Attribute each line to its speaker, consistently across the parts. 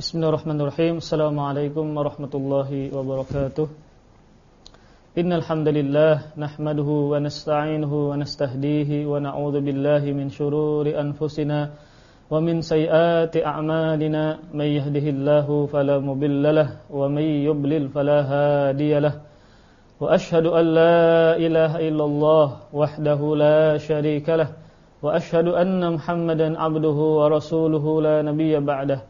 Speaker 1: Bismillahirrahmanirrahim. Assalamualaikum warahmatullahi wabarakatuh. Innal hamdalillah nahmaduhu wa nasta'inuhu wa nastahdihi wa na'udzu billahi min shururi anfusina wa min sayyiati a'malina may yahdihillahu fala mudilla wa may yudlil fala hadiyalah. Wa ashhadu an la ilaha illallah wahdahu la syarika lah wa ashhadu anna Muhammadan 'abduhu wa rasuluhu la nabiyya ba'dahu.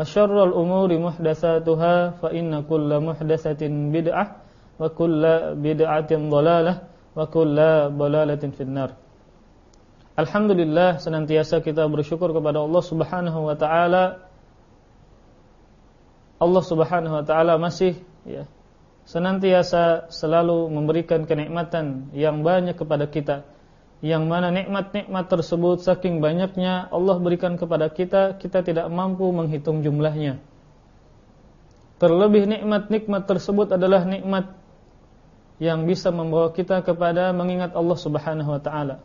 Speaker 1: وشر الأمور محدثاتها فإن كل محدثة بدعة وكل بدعة ضلالة وكل ضلالة في النار Alhamdulillah senantiasa kita bersyukur kepada Allah Subhanahu wa taala. Allah Subhanahu wa taala masih ya senantiasa selalu memberikan kenikmatan yang banyak kepada kita yang mana nikmat-nikmat tersebut saking banyaknya Allah berikan kepada kita, kita tidak mampu menghitung jumlahnya. Terlebih nikmat-nikmat tersebut adalah nikmat yang bisa membawa kita kepada mengingat Allah Subhanahu wa taala.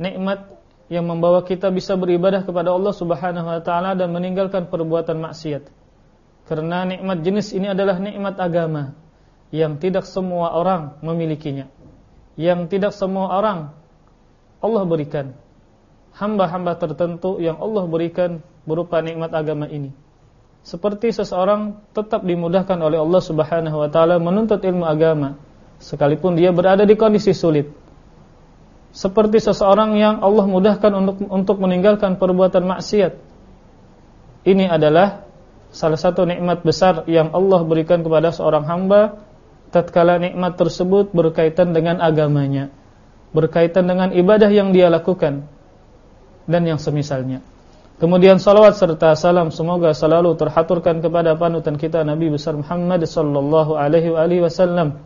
Speaker 1: Nikmat yang membawa kita bisa beribadah kepada Allah Subhanahu wa taala dan meninggalkan perbuatan maksiat. Karena nikmat jenis ini adalah nikmat agama yang tidak semua orang memilikinya. Yang tidak semua orang Allah berikan hamba-hamba tertentu yang Allah berikan berupa nikmat agama ini. Seperti seseorang tetap dimudahkan oleh Allah Subhanahu wa taala menuntut ilmu agama sekalipun dia berada di kondisi sulit. Seperti seseorang yang Allah mudahkan untuk untuk meninggalkan perbuatan maksiat. Ini adalah salah satu nikmat besar yang Allah berikan kepada seorang hamba tatkala nikmat tersebut berkaitan dengan agamanya berkaitan dengan ibadah yang dia lakukan dan yang semisalnya. Kemudian salawat serta salam semoga selalu terhaturkan kepada panutan kita Nabi besar Muhammad sallallahu alaihi wasallam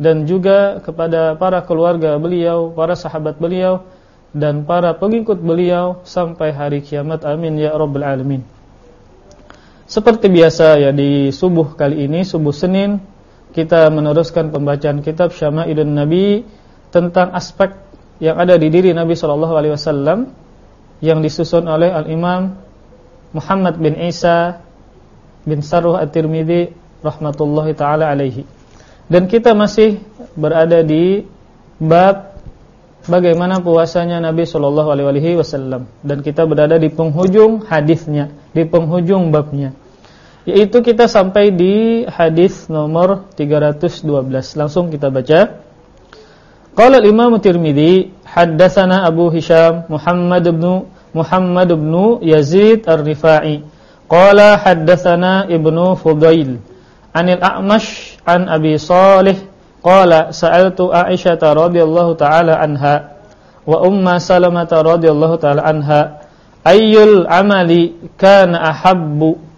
Speaker 1: dan juga kepada para keluarga beliau, para sahabat beliau dan para pengikut beliau sampai hari kiamat. Amin ya rabbal alamin. Seperti biasa ya di subuh kali ini, subuh Senin, kita meneruskan pembacaan kitab Syama'ilun Nabi tentang aspek yang ada di diri Nabi Shallallahu Alaihi Wasallam yang disusun oleh Al Imam Muhammad bin Isa bin Saruh At-Tirmidzi rahmatullahi taala alaihi. Dan kita masih berada di bab bagaimana puasanya Nabi Shallallahu alaihi wasallam dan kita berada di penghujung hadisnya, di penghujung babnya. Yaitu kita sampai di hadis nomor 312. Langsung kita baca. Qala al-Imam Tirmizi haddatsana Abu Hisham Muhammad ibn Muhammad ibn Yazid Ar-Rifa'i. Qala haddatsana Ibnu Fudail anil A'mash an Abi Salih. Qala sa'altu Aisyah radhiyallahu taala anha wa Umma Salamah radhiyallahu taala anha. Ayyul amali kana ahabbu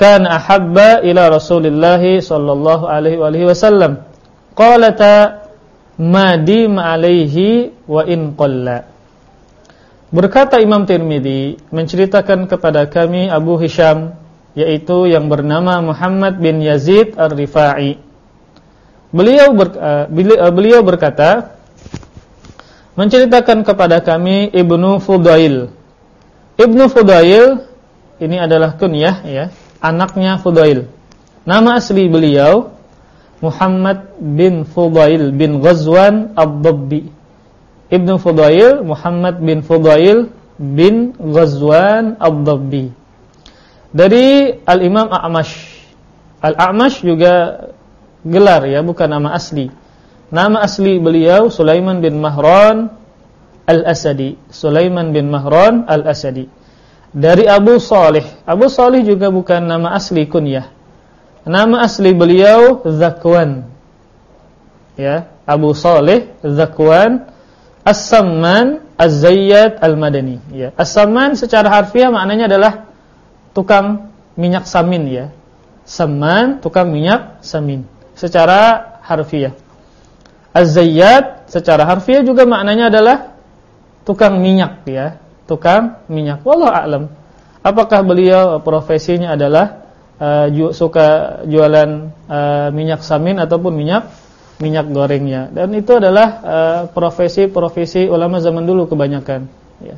Speaker 1: kana ahabba ila Rasulillah sallallahu alaihi wasallam qalata madim alaihi wa in qalla. Berkata Imam Tirmidzi menceritakan kepada kami Abu Hisham yaitu yang bernama Muhammad bin Yazid Ar-Rifa'i. Beliau ber, uh, beliau berkata menceritakan kepada kami Ibnu Fudail. Ibnu Fudail ini adalah kunyah ya, anaknya Fudail. Nama asli beliau Muhammad bin Fudail bin Ghazwan Ad-Dabbi. Ibnu Fudail Muhammad bin Fudail bin Ghazwan Ad-Dabbi. Dari Al-Imam A'mash. Al-A'mash juga gelar ya, bukan nama asli. Nama asli beliau Sulaiman bin Mahran Al-Asadi. Sulaiman bin Mahran Al-Asadi. Dari Abu Salih. Abu Salih juga bukan nama asli kunyah. Nama asli beliau Zakwan. Ya, Abu Salih Zakwan As-Samman Az-Zayyad Al-Madani ya. As-Samman secara harfiah maknanya adalah tukang minyak samin ya. Samman tukang minyak samin secara harfiah. Az-Zayyad secara harfiah juga maknanya adalah tukang minyak ya, tukang minyak. Wallahu a'lam. Apakah beliau profesinya adalah uh, suka jualan uh, minyak samin ataupun minyak minyak gorengnya dan itu adalah eh, profesi-profesi uh, ulama zaman dulu kebanyakan ya.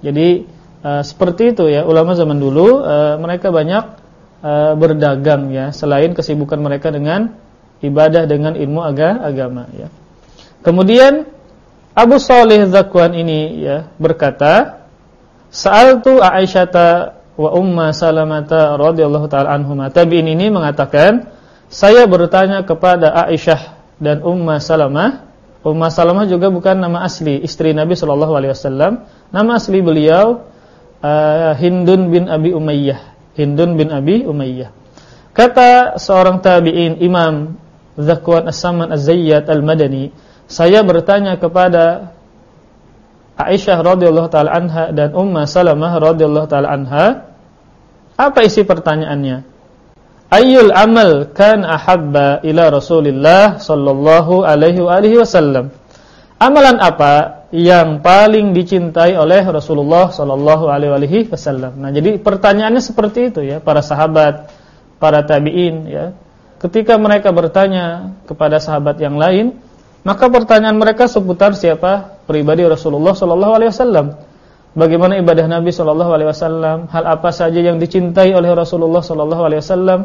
Speaker 1: Jadi uh, seperti itu ya ulama zaman dulu uh, mereka banyak uh, berdagang ya selain kesibukan mereka dengan ibadah dengan ilmu aga agama ya. Kemudian Abu Salih Zakwan ini ya berkata Sa'altu Aisyata wa Umma Salamata radhiyallahu taala anhuma. Tabi'in ini mengatakan saya bertanya kepada Aisyah dan Umma Salamah. Umma Salamah juga bukan nama asli istri Nabi Shallallahu Alaihi Wasallam. Nama asli beliau uh, Hindun bin Abi Umayyah. Hindun bin Abi Umayyah. Kata seorang tabi'in Imam Zakwan As-Saman Az-Zayyad Al-Madani, saya bertanya kepada Aisyah radhiyallahu taala anha dan Umma Salamah radhiyallahu taala anha, apa isi pertanyaannya? Ayyul amal kan ahabba ila Rasulillah sallallahu alaihi wa alihi wasallam. Amalan apa yang paling dicintai oleh Rasulullah sallallahu alaihi wasallam? Nah, jadi pertanyaannya seperti itu ya, para sahabat, para tabi'in ya. Ketika mereka bertanya kepada sahabat yang lain, maka pertanyaan mereka seputar siapa? Pribadi Rasulullah sallallahu alaihi wasallam. Bagaimana ibadah Nabi Shallallahu Alaihi Wasallam, hal apa saja yang dicintai oleh Rasulullah Shallallahu Alaihi Wasallam,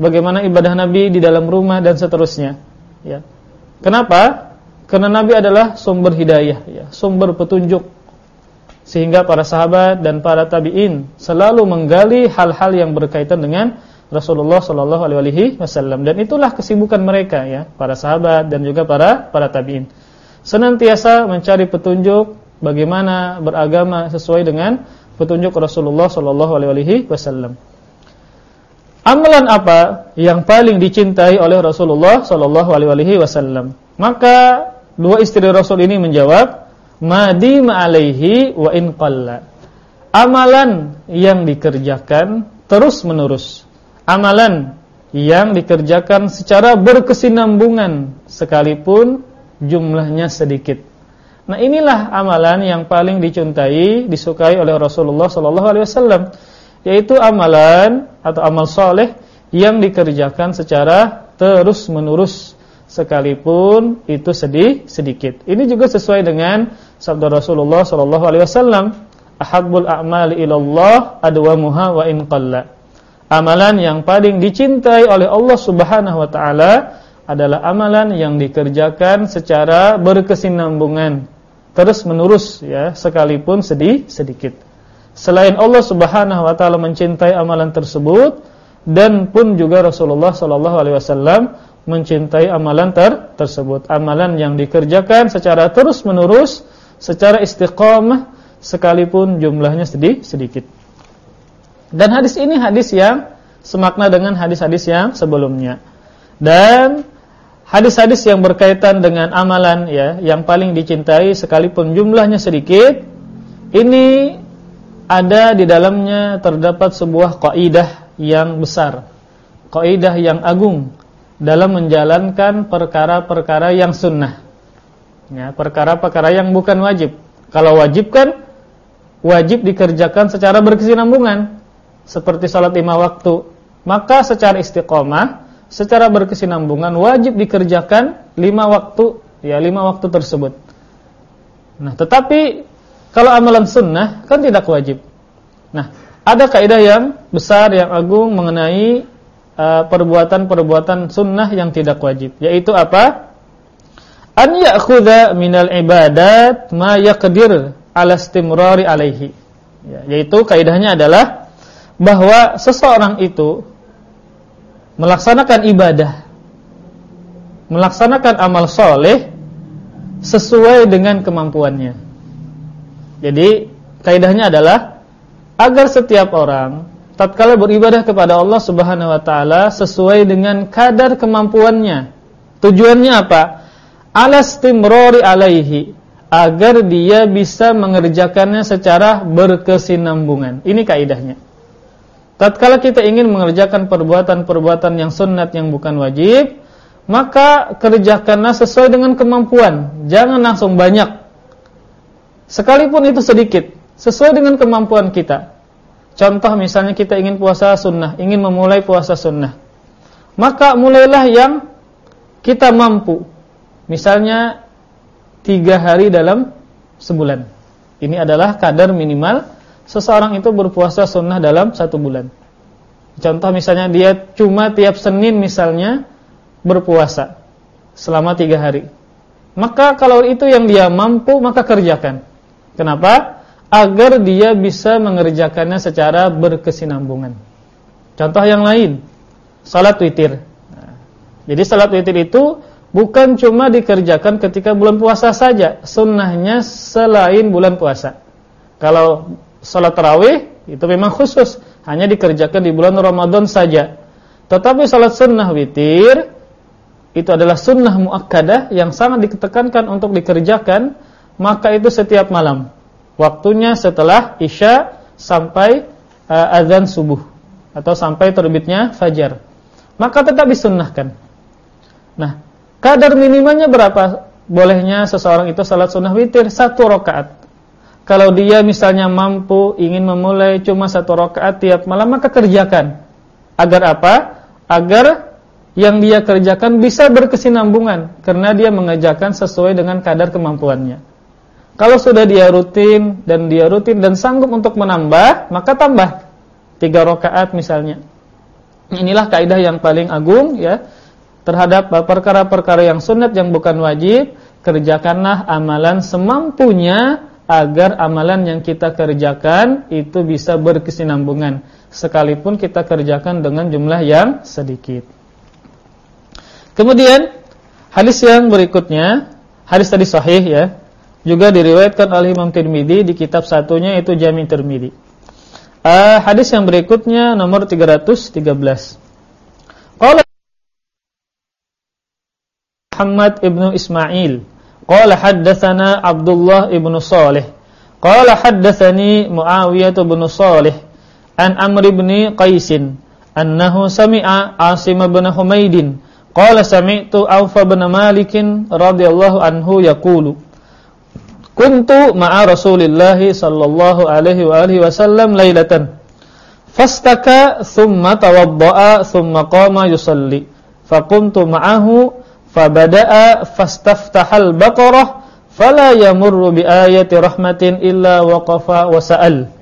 Speaker 1: bagaimana ibadah Nabi di dalam rumah dan seterusnya. Ya. Kenapa? Karena Nabi adalah sumber hidayah, ya, sumber petunjuk, sehingga para sahabat dan para tabiin selalu menggali hal-hal yang berkaitan dengan Rasulullah Shallallahu Alaihi Wasallam dan itulah kesibukan mereka ya para sahabat dan juga para para tabiin senantiasa mencari petunjuk bagaimana beragama sesuai dengan petunjuk Rasulullah Shallallahu Alaihi Wasallam. Amalan apa yang paling dicintai oleh Rasulullah Shallallahu Alaihi Wasallam? Maka dua istri Rasul ini menjawab, Madi ma'alaihi wa in qalla. Amalan yang dikerjakan terus menerus. Amalan yang dikerjakan secara berkesinambungan sekalipun jumlahnya sedikit. Nah inilah amalan yang paling dicintai, disukai oleh Rasulullah Sallallahu Alaihi Wasallam, yaitu amalan atau amal soleh yang dikerjakan secara terus menerus sekalipun itu sedih sedikit. Ini juga sesuai dengan sabda Rasulullah Sallallahu Alaihi Wasallam, "Ahabbul a'mali ilallah adwamuha wa in qalla." Amalan yang paling dicintai oleh Allah Subhanahu Wa Taala adalah amalan yang dikerjakan secara berkesinambungan terus menerus ya sekalipun sedih sedikit. Selain Allah Subhanahu wa taala mencintai amalan tersebut dan pun juga Rasulullah sallallahu alaihi wasallam mencintai amalan ter tersebut. Amalan yang dikerjakan secara terus menerus, secara istiqamah sekalipun jumlahnya sedih sedikit. Dan hadis ini hadis yang semakna dengan hadis-hadis yang sebelumnya. Dan hadis-hadis yang berkaitan dengan amalan ya yang paling dicintai sekalipun jumlahnya sedikit ini ada di dalamnya terdapat sebuah kaidah yang besar kaidah yang agung dalam menjalankan perkara-perkara yang sunnah. Ya perkara-perkara yang bukan wajib. Kalau wajib kan wajib dikerjakan secara berkesinambungan seperti salat lima waktu. Maka secara istiqomah secara berkesinambungan wajib dikerjakan lima waktu ya lima waktu tersebut. Nah, tetapi kalau amalan sunnah kan tidak wajib. Nah, ada kaidah yang besar yang agung mengenai uh, perbuatan-perbuatan uh, sunnah yang tidak wajib, yaitu apa? An ya'khudha minal ibadat ma yaqdir ala istimrari alaihi. Ya, yaitu kaidahnya adalah bahwa seseorang itu melaksanakan ibadah melaksanakan amal soleh sesuai dengan kemampuannya. Jadi kaidahnya adalah agar setiap orang tatkala beribadah kepada Allah Subhanahu wa taala sesuai dengan kadar kemampuannya. Tujuannya apa? Alastimrori alaihi agar dia bisa mengerjakannya secara berkesinambungan. Ini kaidahnya. Tatkala kita ingin mengerjakan perbuatan-perbuatan yang sunat yang bukan wajib, maka kerjakanlah sesuai dengan kemampuan. Jangan langsung banyak. Sekalipun itu sedikit, sesuai dengan kemampuan kita. Contoh misalnya kita ingin puasa sunnah, ingin memulai puasa sunnah. Maka mulailah yang kita mampu. Misalnya tiga hari dalam sebulan. Ini adalah kadar minimal seseorang itu berpuasa sunnah dalam satu bulan. Contoh misalnya dia cuma tiap Senin misalnya berpuasa selama tiga hari. Maka kalau itu yang dia mampu maka kerjakan. Kenapa? Agar dia bisa mengerjakannya secara berkesinambungan. Contoh yang lain, salat witir. Nah, jadi salat witir itu bukan cuma dikerjakan ketika bulan puasa saja, sunnahnya selain bulan puasa. Kalau salat tarawih itu memang khusus, hanya dikerjakan di bulan Ramadan saja. Tetapi salat sunnah witir itu adalah sunnah muakkadah yang sangat ditekankan untuk dikerjakan, maka itu setiap malam. Waktunya setelah Isya sampai uh, azan subuh atau sampai terbitnya fajar. Maka tetap disunnahkan. Nah, kadar minimalnya berapa? Bolehnya seseorang itu salat sunnah witir satu rakaat. Kalau dia misalnya mampu ingin memulai cuma satu rakaat tiap malam maka kerjakan. Agar apa? Agar yang dia kerjakan bisa berkesinambungan karena dia mengerjakan sesuai dengan kadar kemampuannya. Kalau sudah dia rutin dan dia rutin dan sanggup untuk menambah, maka tambah tiga rakaat misalnya. Inilah kaidah yang paling agung ya terhadap perkara-perkara yang sunat yang bukan wajib, kerjakanlah amalan semampunya agar amalan yang kita kerjakan itu bisa berkesinambungan sekalipun kita kerjakan dengan jumlah yang sedikit. Kemudian hadis yang berikutnya, hadis tadi sahih ya, juga diriwayatkan oleh Imam Tirmidzi di kitab satunya itu Jami Tirmidzi. Uh, hadis yang berikutnya nomor 313. Qala Muhammad ibnu Ismail Qala haddatsana Abdullah ibn Salih. Qala haddatsani Muawiyah ibn Salih an Amr ibn Qais annahu sami'a Asim ibn Humaid qala sami'tu Auf ibn Malik radhiyallahu anhu yaqulu Kuntu ma'a Rasulillah sallallahu alaihi wa alihi wasallam lailatan fastaka thumma tawadda'a thumma qama yusalli. Faqumtu ma'ahu fabada'a fastaftahal baqarah fala yamurru bi ayati rahmatin illa waqafa wa sa'al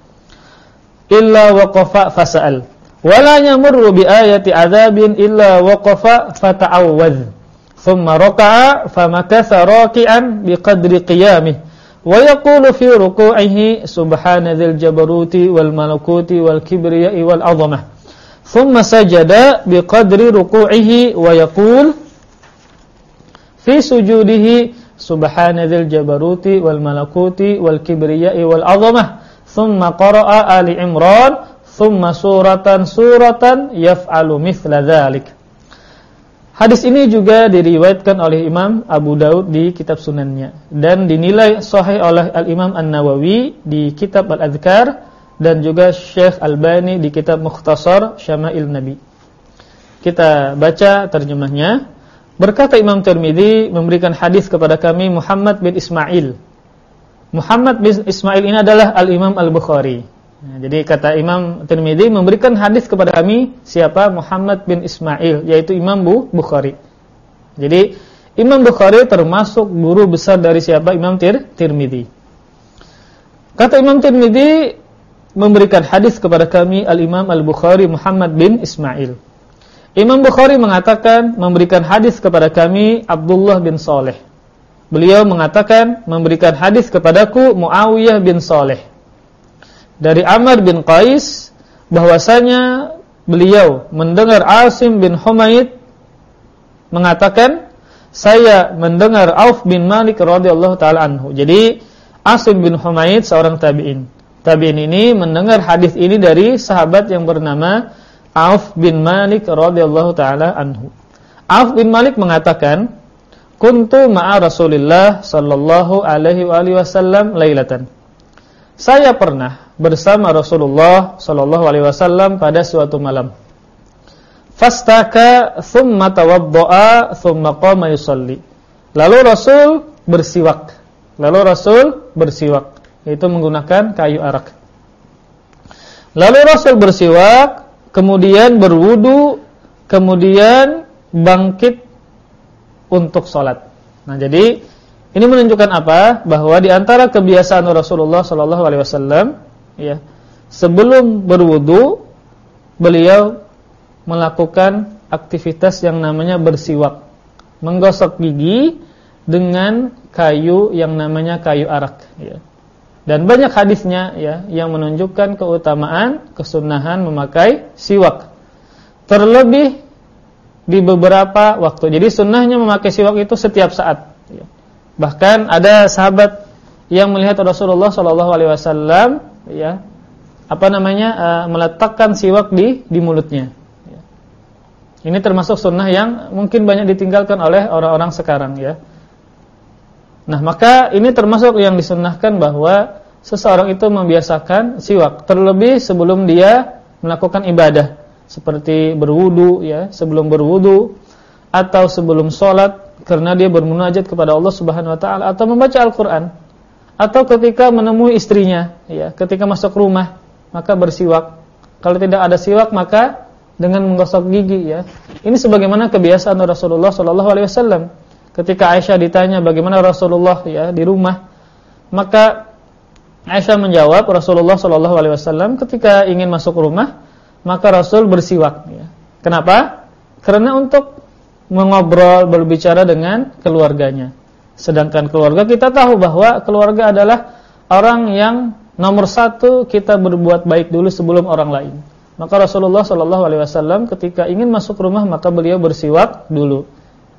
Speaker 1: illa waqafa fasa'al. Wala yamurru bi ayati adzabin illa waqafa fata'awwadh thumma raka'a famakatha raki'an biqadri qiyamih. Wa yaqulu fi ruku'ihi subhana dzil jabaruti wal malakuti wal kibriya'i wal 'azamah. Thumma sajada biqadri ruku'ihi wa yaqulu fi sujudihi subhanadzil jabaruti wal malakuti wal kibriyai wal azamah thumma qara'a ali imran thumma suratan suratan yaf'alu mithla dzalik Hadis ini juga diriwayatkan oleh Imam Abu Daud di kitab sunannya dan dinilai sahih oleh Al-Imam An-Nawawi di kitab Al-Adhkar dan juga Syekh Albani di kitab Mukhtasar Syama'il Nabi. Kita baca terjemahnya. Berkata Imam Tirmidzi memberikan hadis kepada kami Muhammad bin Ismail. Muhammad bin Ismail ini adalah Al-Imam Al-Bukhari. Nah, jadi kata Imam Tirmidzi memberikan hadis kepada kami siapa Muhammad bin Ismail yaitu Imam Bu Bukhari. Jadi Imam Bukhari termasuk guru besar dari siapa Imam Tir Tirmidzi. Kata Imam Tirmidzi memberikan hadis kepada kami Al-Imam Al-Bukhari Muhammad bin Ismail. Imam Bukhari mengatakan memberikan hadis kepada kami Abdullah bin Saleh. Beliau mengatakan memberikan hadis kepadaku Muawiyah bin Saleh. Dari Amr bin Qais bahwasanya beliau mendengar Asim bin Humaid mengatakan saya mendengar Auf bin Malik radhiyallahu taala anhu. Jadi Asim bin Humaid seorang tabi'in. Tabi'in ini mendengar hadis ini dari sahabat yang bernama Auf bin Malik radhiyallahu taala anhu. Auf bin Malik mengatakan, "Kuntu ma'a Rasulillah sallallahu alaihi wasallam lailatan." Saya pernah bersama Rasulullah sallallahu alaihi wasallam pada suatu malam. Fastaka thumma tawaddaa thumma qama yusalli. Lalu Rasul bersiwak. Lalu Rasul bersiwak, yaitu menggunakan kayu arak. Lalu Rasul bersiwak, kemudian berwudu, kemudian bangkit untuk sholat. Nah, jadi ini menunjukkan apa? Bahwa di antara kebiasaan Rasulullah Shallallahu Alaihi Wasallam, ya, sebelum berwudu, beliau melakukan aktivitas yang namanya bersiwak, menggosok gigi dengan kayu yang namanya kayu arak. Ya. Dan banyak hadisnya ya yang menunjukkan keutamaan kesunahan memakai siwak. Terlebih di beberapa waktu. Jadi sunnahnya memakai siwak itu setiap saat. Ya. Bahkan ada sahabat yang melihat Rasulullah Shallallahu Alaihi Wasallam ya apa namanya uh, meletakkan siwak di di mulutnya. Ini termasuk sunnah yang mungkin banyak ditinggalkan oleh orang-orang sekarang ya. Nah maka ini termasuk yang disunnahkan bahwa seseorang itu membiasakan siwak terlebih sebelum dia melakukan ibadah seperti berwudu ya sebelum berwudu atau sebelum sholat karena dia bermunajat kepada Allah Subhanahu Wa Taala atau membaca Al-Quran atau ketika menemui istrinya ya ketika masuk rumah maka bersiwak kalau tidak ada siwak maka dengan menggosok gigi ya. Ini sebagaimana kebiasaan Rasulullah sallallahu alaihi wasallam. Ketika Aisyah ditanya bagaimana Rasulullah ya di rumah, maka Aisyah menjawab Rasulullah sallallahu alaihi wasallam ketika ingin masuk rumah, maka Rasul bersiwak ya. Kenapa? Karena untuk mengobrol berbicara dengan keluarganya. Sedangkan keluarga kita tahu bahwa keluarga adalah orang yang nomor satu kita berbuat baik dulu sebelum orang lain. Maka Rasulullah Shallallahu Alaihi Wasallam ketika ingin masuk rumah maka beliau bersiwak dulu.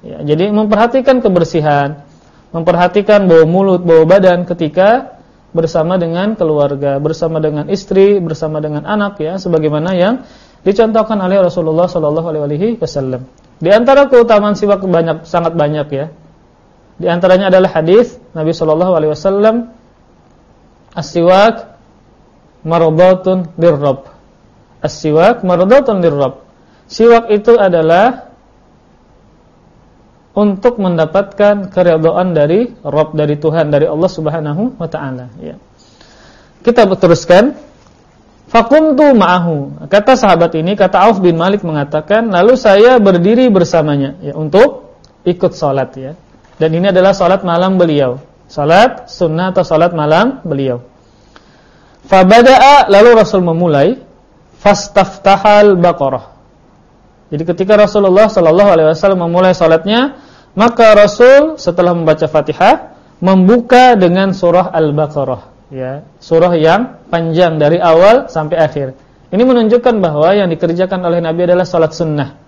Speaker 1: Ya, jadi memperhatikan kebersihan, memperhatikan bau mulut, bau badan ketika bersama dengan keluarga, bersama dengan istri, bersama dengan anak ya, sebagaimana yang dicontohkan oleh Rasulullah Shallallahu Alaihi Wasallam. Di antara keutamaan siwak banyak, sangat banyak ya. Di antaranya adalah hadis Nabi Shallallahu Alaihi Wasallam, as-siwak mardatun lirrab As-siwak. Siwak itu adalah untuk mendapatkan keridhaan dari Rabb dari Tuhan dari Allah Subhanahu wa taala ya. Kita teruskan Fakuntu ma'ahu. Kata sahabat ini, kata Auf bin Malik mengatakan, lalu saya berdiri bersamanya ya untuk ikut salat ya. Dan ini adalah salat malam beliau. Salat sunnah atau salat malam beliau. Fabada'a lalu Rasul memulai fastaftahal baqarah. Jadi ketika Rasulullah sallallahu alaihi wasallam memulai salatnya, maka Rasul setelah membaca Fatihah membuka dengan surah Al-Baqarah, ya, surah yang panjang dari awal sampai akhir. Ini menunjukkan bahwa yang dikerjakan oleh Nabi adalah salat sunnah.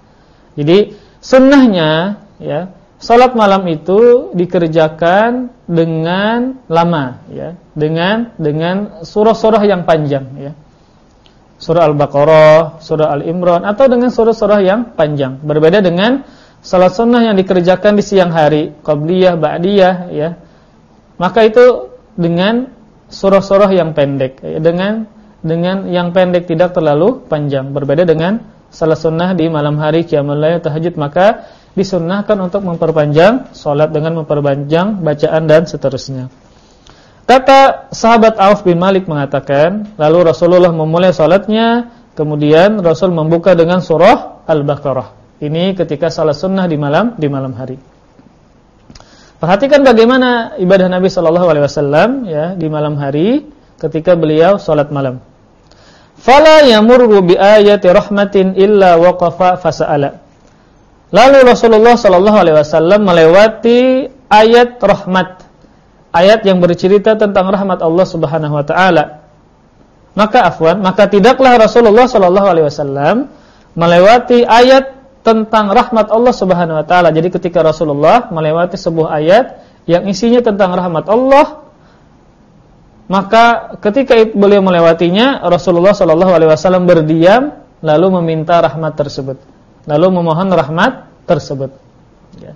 Speaker 1: Jadi sunnahnya, ya, salat malam itu dikerjakan dengan lama, ya, dengan dengan surah-surah yang panjang, ya surah Al-Baqarah, surah Al-Imran atau dengan surah-surah yang panjang. Berbeda dengan salat sunnah yang dikerjakan di siang hari, qabliyah, ba'diyah ya. Maka itu dengan surah-surah yang pendek, ya. dengan dengan yang pendek tidak terlalu panjang. Berbeda dengan salat sunnah di malam hari qiyamul tahajud maka disunnahkan untuk memperpanjang salat dengan memperpanjang bacaan dan seterusnya. Kata sahabat Auf bin Malik mengatakan, lalu Rasulullah memulai salatnya, kemudian Rasul membuka dengan surah Al-Baqarah. Ini ketika salat sunnah di malam di malam hari. Perhatikan bagaimana ibadah Nabi Shallallahu Alaihi Wasallam ya di malam hari ketika beliau salat malam. Fala yamurru bi ayati rahmatin illa waqafa fasa'ala. Lalu Rasulullah Shallallahu Alaihi Wasallam melewati ayat rahmat ayat yang bercerita tentang rahmat Allah Subhanahu wa taala. Maka afwan, maka tidaklah Rasulullah sallallahu alaihi wasallam melewati ayat tentang rahmat Allah Subhanahu wa taala. Jadi ketika Rasulullah melewati sebuah ayat yang isinya tentang rahmat Allah, maka ketika beliau melewatinya, Rasulullah Shallallahu alaihi wasallam berdiam lalu meminta rahmat tersebut. Lalu memohon rahmat tersebut. Ya.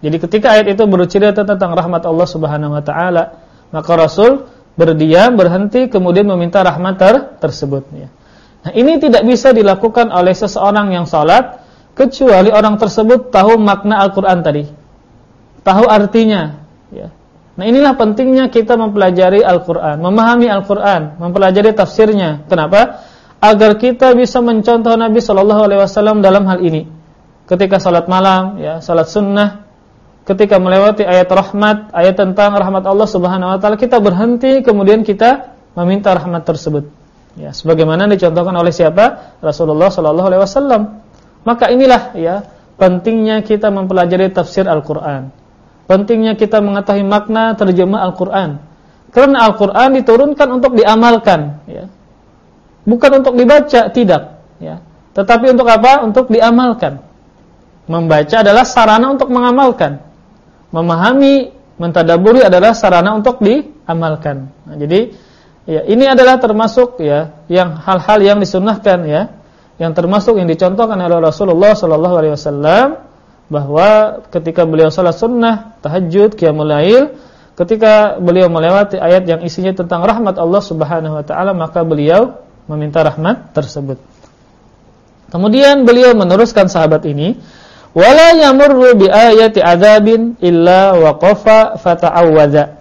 Speaker 1: Jadi ketika ayat itu bercerita tentang rahmat Allah Subhanahu wa taala, maka Rasul berdiam, berhenti kemudian meminta rahmat ter tersebut ya. Nah, ini tidak bisa dilakukan oleh seseorang yang salat kecuali orang tersebut tahu makna Al-Qur'an tadi. Tahu artinya, ya. Nah, inilah pentingnya kita mempelajari Al-Qur'an, memahami Al-Qur'an, mempelajari tafsirnya. Kenapa? Agar kita bisa mencontoh Nabi sallallahu alaihi wasallam dalam hal ini. Ketika salat malam, ya, salat sunnah, ketika melewati ayat rahmat, ayat tentang rahmat Allah Subhanahu wa taala, kita berhenti kemudian kita meminta rahmat tersebut. Ya, sebagaimana dicontohkan oleh siapa? Rasulullah sallallahu alaihi wasallam. Maka inilah ya pentingnya kita mempelajari tafsir Al-Qur'an. Pentingnya kita mengetahui makna terjemah Al-Qur'an. Karena Al-Qur'an diturunkan untuk diamalkan, ya. Bukan untuk dibaca, tidak, ya. Tetapi untuk apa? Untuk diamalkan. Membaca adalah sarana untuk mengamalkan. Memahami, mentadaburi adalah sarana untuk diamalkan. Nah, jadi ya ini adalah termasuk ya yang hal-hal yang disunnahkan ya yang termasuk yang dicontohkan oleh Rasulullah sallallahu alaihi wasallam bahwa ketika beliau salat sunnah, tahajud, qiyamul lail, ketika beliau melewati ayat yang isinya tentang rahmat Allah Subhanahu wa taala, maka beliau meminta rahmat tersebut. Kemudian beliau meneruskan sahabat ini, wala yamurru bi ayati adzabin illa waqafa fata'awwadza.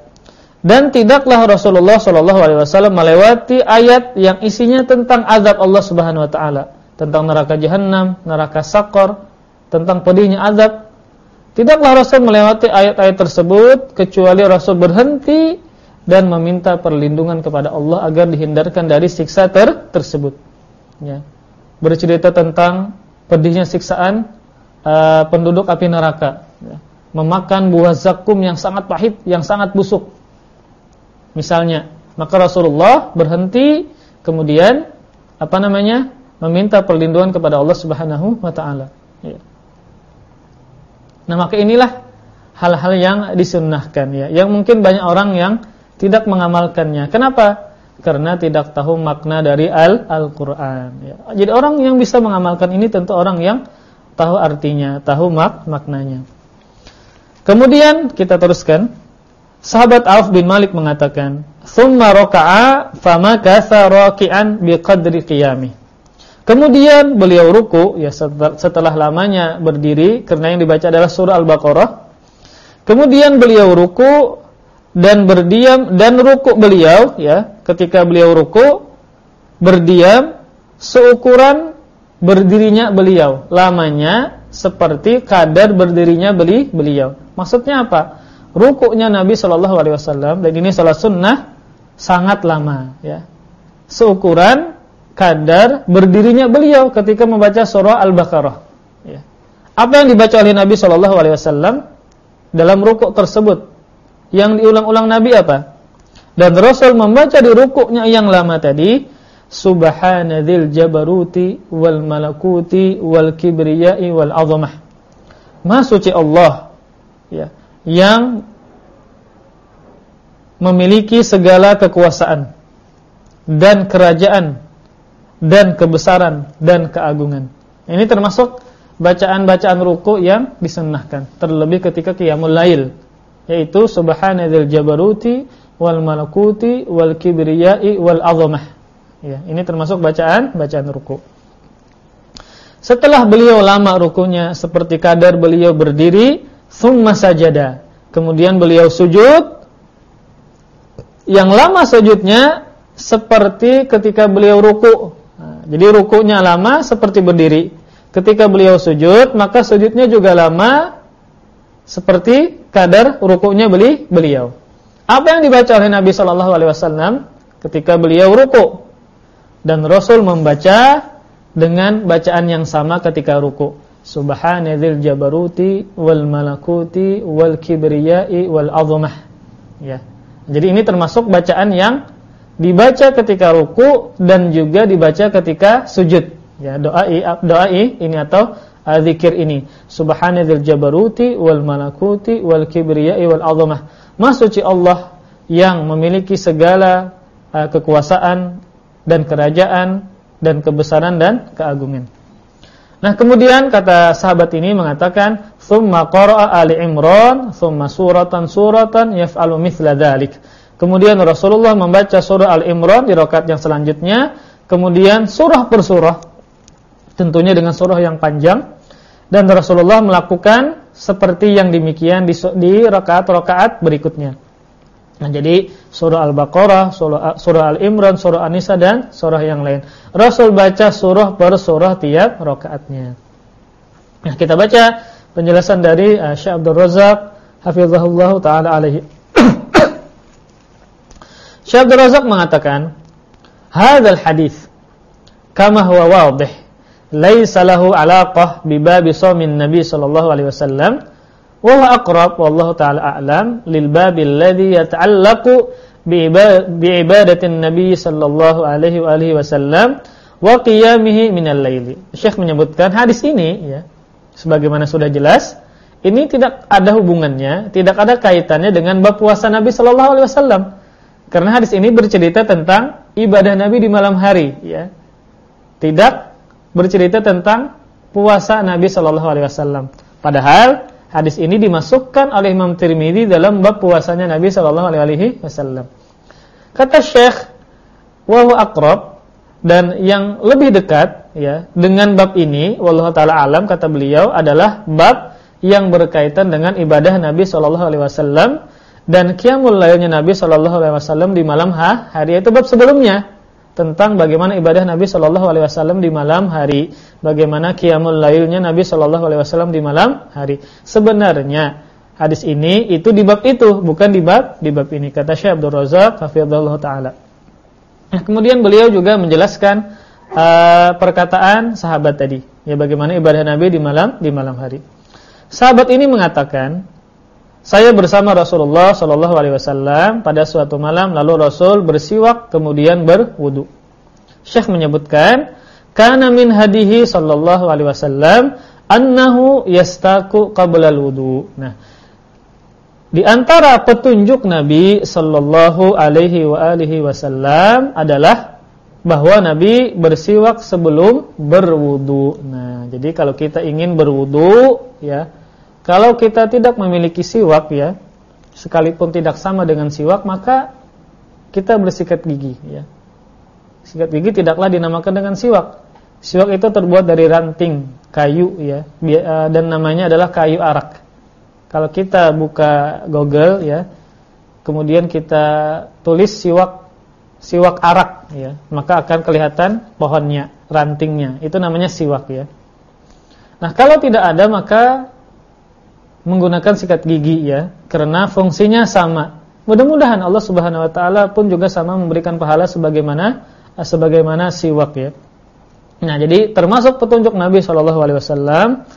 Speaker 1: Dan tidaklah Rasulullah sallallahu alaihi wasallam melewati ayat yang isinya tentang azab Allah Subhanahu wa taala tentang neraka jahanam, neraka sakor, tentang pedihnya azab. Tidaklah Rasul melewati ayat-ayat tersebut kecuali Rasul berhenti dan meminta perlindungan kepada Allah agar dihindarkan dari siksa ter tersebut. Ya. Bercerita tentang pedihnya siksaan uh, penduduk api neraka, ya. memakan buah zakum yang sangat pahit, yang sangat busuk. Misalnya, maka Rasulullah berhenti kemudian apa namanya? meminta perlindungan kepada Allah Subhanahu wa taala. Ya. Nah, maka inilah hal-hal yang disunnahkan ya, yang mungkin banyak orang yang tidak mengamalkannya. Kenapa? Karena tidak tahu makna dari Al-Qur'an ya. Jadi orang yang bisa mengamalkan ini tentu orang yang tahu artinya, tahu mak maknanya. Kemudian kita teruskan. Sahabat Auf bin Malik mengatakan, "Tsumma raka'a fama kasa raki'an biqadri qiyamih." Kemudian beliau ruku ya setelah, lamanya berdiri karena yang dibaca adalah surah Al-Baqarah. Kemudian beliau ruku dan berdiam dan ruku beliau ya ketika beliau ruku berdiam seukuran berdirinya beliau. Lamanya seperti kadar berdirinya beli beliau. Maksudnya apa? Rukunya Nabi Shallallahu alaihi wasallam dan ini salah sunnah sangat lama ya. Seukuran kadar berdirinya beliau ketika membaca surah Al-Baqarah. Ya. Apa yang dibaca oleh Nabi Shallallahu Alaihi Wasallam dalam rukuk tersebut? Yang diulang-ulang Nabi apa? Dan Rasul membaca di rukuknya yang lama tadi, Subhanadzil jabaruti wal malakuti wal kibriyai wal azamah. Maha suci Allah ya, yang memiliki segala kekuasaan dan kerajaan dan kebesaran dan keagungan. Ini termasuk bacaan-bacaan ruku yang disunnahkan, terlebih ketika qiyamul lail, yaitu subhanadzal jabaruti wal malakuti wal kibriyai wal azamah. Ya, ini termasuk bacaan bacaan ruku. Setelah beliau lama rukunya seperti kadar beliau berdiri, thumma sajada. Kemudian beliau sujud. Yang lama sujudnya seperti ketika beliau ruku jadi rukunya lama seperti berdiri. Ketika beliau sujud, maka sujudnya juga lama seperti kadar rukunya beli beliau. Apa yang dibaca oleh Nabi Shallallahu alaihi wasallam ketika beliau ruku? Dan Rasul membaca dengan bacaan yang sama ketika ruku. Subhanadzil jabaruti wal malakuti wal kibriyai wal azmah. Ya. Jadi ini termasuk bacaan yang dibaca ketika ruku dan juga dibaca ketika sujud. Ya, doa doa ini atau zikir ini. Subhanadzil jabaruti wal malakuti wal kibriyai wal azamah. Maha suci Allah yang memiliki segala uh, kekuasaan dan kerajaan dan kebesaran dan keagungan. Nah, kemudian kata sahabat ini mengatakan, "Tsumma qara'a Ali Imran, tsumma suratan suratan yaf'alu mithla dzalik." Kemudian Rasulullah membaca surah Al-Imran di rakaat yang selanjutnya, kemudian surah per surah tentunya dengan surah yang panjang dan Rasulullah melakukan seperti yang demikian di, di rakaat-rakaat berikutnya. Nah, jadi surah Al-Baqarah, surah, surah Al-Imran, surah An-Nisa dan surah yang lain. Rasul baca surah per surah tiap rakaatnya. Nah, kita baca penjelasan dari uh, Syekh Abdul Razak hafizahullah taala alaihi. Syekh Abdul Razak mengatakan, "Hadzal hadis kama huwa wadih, laisa lahu alaqah bi babi shaumin Nabi sallallahu alaihi wasallam." Wa huwa aqrab wallahu taala a'lam lil babil ladzi yata'allaqu bi ibadatin nabi sallallahu alaihi wa alihi wasallam wa qiyamihi minal laili. Syekh menyebutkan hadis ini ya sebagaimana sudah jelas ini tidak ada hubungannya, tidak ada kaitannya dengan bab puasa Nabi sallallahu alaihi wasallam. Karena hadis ini bercerita tentang ibadah Nabi di malam hari ya. Tidak bercerita tentang puasa Nabi sallallahu alaihi wasallam. Padahal Hadis ini dimasukkan oleh Imam Tirmidzi dalam bab puasanya Nabi sallallahu alaihi wasallam. Kata Syekh, wa huwa aqrab dan yang lebih dekat ya dengan bab ini wallahu taala alam kata beliau adalah bab yang berkaitan dengan ibadah Nabi sallallahu alaihi wasallam dan qiyamul lailnya Nabi sallallahu alaihi wasallam di malam hari itu bab sebelumnya tentang bagaimana ibadah Nabi Shallallahu Alaihi Wasallam di malam hari, bagaimana kiamul lailnya Nabi Shallallahu Alaihi Wasallam di malam hari. Sebenarnya hadis ini itu di bab itu, bukan di bab di bab ini. Kata Syekh Abdul Razak, Hafizullah Taala. Nah, kemudian beliau juga menjelaskan uh, perkataan sahabat tadi, ya bagaimana ibadah Nabi di malam di malam hari. Sahabat ini mengatakan, saya bersama Rasulullah Shallallahu Alaihi Wasallam pada suatu malam, lalu Rasul bersiwak kemudian berwudu. Syekh menyebutkan, karena min hadihi Shallallahu Alaihi Wasallam annahu yastaku qabla wudu. Nah, di antara petunjuk Nabi Shallallahu Alaihi Wasallam adalah bahwa Nabi bersiwak sebelum berwudu. Nah, jadi kalau kita ingin berwudu, ya kalau kita tidak memiliki siwak ya, sekalipun tidak sama dengan siwak, maka kita bersikat gigi ya. Sikat gigi tidaklah dinamakan dengan siwak. Siwak itu terbuat dari ranting kayu ya, eh, dan namanya adalah kayu arak. Kalau kita buka Google ya, kemudian kita tulis siwak siwak arak ya, maka akan kelihatan pohonnya, rantingnya. Itu namanya siwak ya. Nah, kalau tidak ada maka menggunakan sikat gigi ya karena fungsinya sama. Mudah-mudahan Allah Subhanahu wa taala pun juga sama memberikan pahala sebagaimana sebagaimana siwak ya. Nah, jadi termasuk petunjuk Nabi wasallam